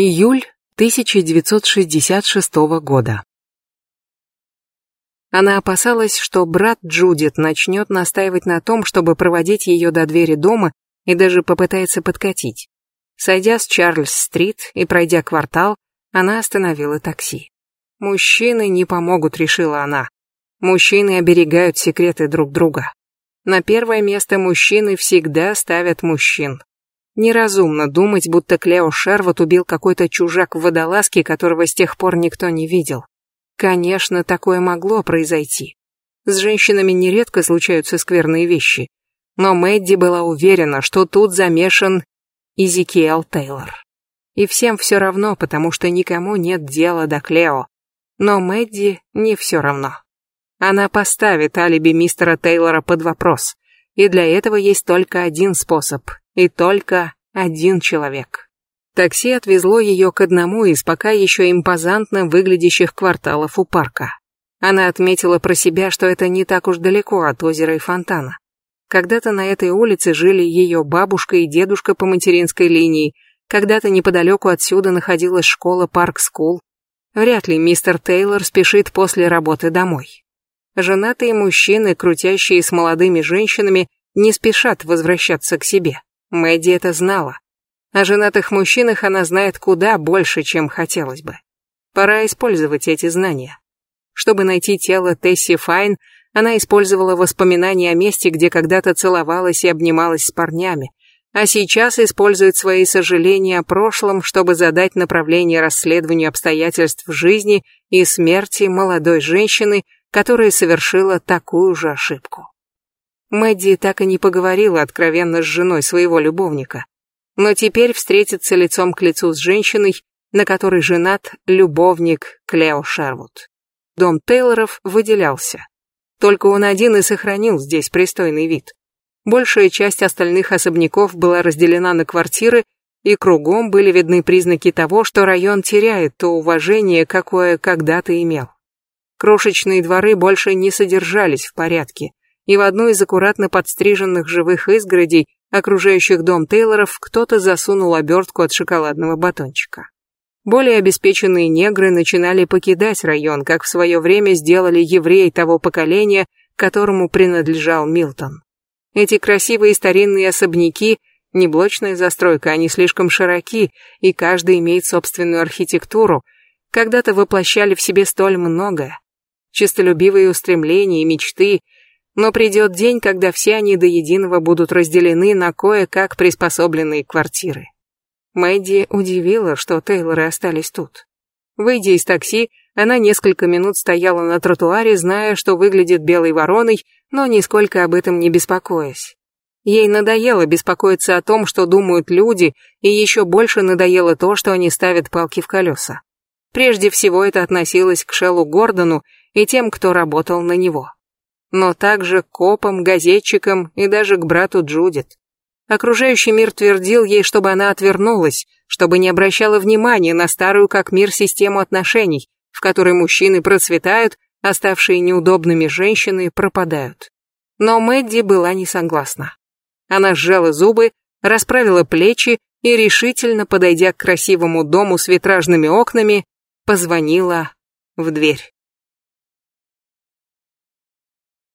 Июль 1966 года. Она опасалась, что брат Джудит начнет настаивать на том, чтобы проводить ее до двери дома и даже попытается подкатить. Сойдя с Чарльз-стрит и пройдя квартал, она остановила такси. Мужчины не помогут, решила она. Мужчины оберегают секреты друг друга. На первое место мужчины всегда ставят мужчин. Неразумно думать, будто Клео Шервот убил какой-то чужак в водолазке, которого с тех пор никто не видел. Конечно, такое могло произойти. С женщинами нередко случаются скверные вещи. Но Мэдди была уверена, что тут замешан Изикиэл Тейлор. И всем все равно, потому что никому нет дела до Клео. Но Мэдди не все равно. Она поставит алиби мистера Тейлора под вопрос. И для этого есть только один способ и только один человек. Такси отвезло ее к одному из пока еще импозантно выглядящих кварталов у парка. Она отметила про себя, что это не так уж далеко от озера и фонтана. Когда-то на этой улице жили ее бабушка и дедушка по материнской линии, когда-то неподалеку отсюда находилась школа Парк Скул. Вряд ли мистер Тейлор спешит после работы домой. Женатые мужчины, крутящие с молодыми женщинами, не спешат возвращаться к себе. Мэдди это знала. О женатых мужчинах она знает куда больше, чем хотелось бы. Пора использовать эти знания. Чтобы найти тело Тесси Файн, она использовала воспоминания о месте, где когда-то целовалась и обнималась с парнями, а сейчас использует свои сожаления о прошлом, чтобы задать направление расследованию обстоятельств жизни и смерти молодой женщины, которая совершила такую же ошибку. Мэдди так и не поговорила откровенно с женой своего любовника, но теперь встретится лицом к лицу с женщиной, на которой женат любовник Клео Шервуд. Дом Тейлоров выделялся. Только он один и сохранил здесь пристойный вид. Большая часть остальных особняков была разделена на квартиры, и кругом были видны признаки того, что район теряет то уважение, какое когда-то имел. Крошечные дворы больше не содержались в порядке, и в одну из аккуратно подстриженных живых изгородей, окружающих дом Тейлоров, кто-то засунул обертку от шоколадного батончика. Более обеспеченные негры начинали покидать район, как в свое время сделали евреи того поколения, которому принадлежал Милтон. Эти красивые старинные особняки – не блочная застройка, они слишком широки, и каждый имеет собственную архитектуру, когда-то воплощали в себе столь многое. Чистолюбивые устремления и мечты – но придет день, когда все они до единого будут разделены на кое-как приспособленные квартиры. Мэдди удивила, что Тейлоры остались тут. Выйдя из такси, она несколько минут стояла на тротуаре, зная, что выглядит белой вороной, но нисколько об этом не беспокоясь. Ей надоело беспокоиться о том, что думают люди, и еще больше надоело то, что они ставят палки в колеса. Прежде всего это относилось к Шеллу Гордону и тем, кто работал на него но также к копам, газетчикам и даже к брату Джудит. Окружающий мир твердил ей, чтобы она отвернулась, чтобы не обращала внимания на старую как мир систему отношений, в которой мужчины процветают, оставшие неудобными женщины пропадают. Но Мэдди была не согласна. Она сжала зубы, расправила плечи и, решительно подойдя к красивому дому с витражными окнами, позвонила в дверь.